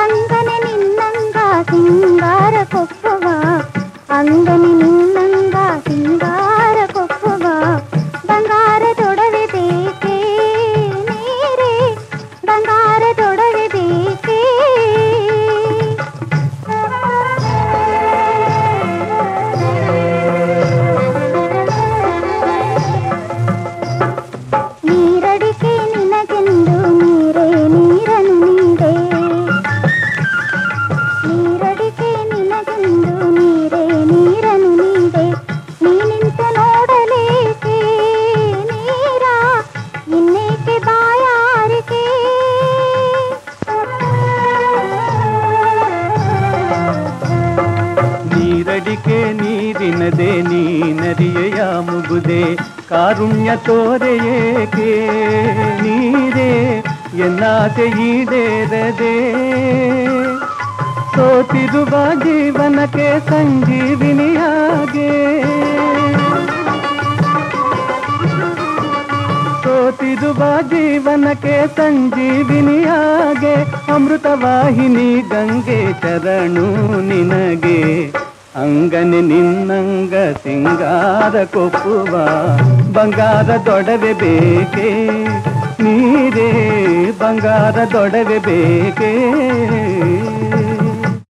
ಅಂಗನೆ ನಿನ್ನಂಗ ಸಿಂಗಾರ ಕೊಪ್ಪುವ ಅಂಗನೆ ನೀರಡಿಕೆ ನೀರಿನದೆ ನೀನರಿಯೆಯ ಮುಗುದೆ? ಕಾರುಣ್ಯ ತೋರೆಯೇಕೆ ನೀರೇ? ಎನ್ನಾಸೆ ಈಡೇರದೆ? ಸೋತಿರುವ ಜೀವನಕ್ಕೆ ಸಂಜೀವಿನಿಯಾಗೆ ಸೋತಿರುವ ಜೀವನಕ್ಕೆ ಸಂಜೀವಿನಿಯಾಗೆ ಅಮೃತವಾಹಿನಿ ಗಂಗೆ ಚರಣು ನಿನಗೆ. ಅಂಗನೆ ನಿನ್ನಂಗ ಸಿಂಗಾರ ಕೊಪ್ಪುವ ಬಂಗಾರ ದೊಡವೆ ಬೇಕೆ? ನೀರೇ ಬಂಗಾರದೊಡವೆ ಬೇಕೆ?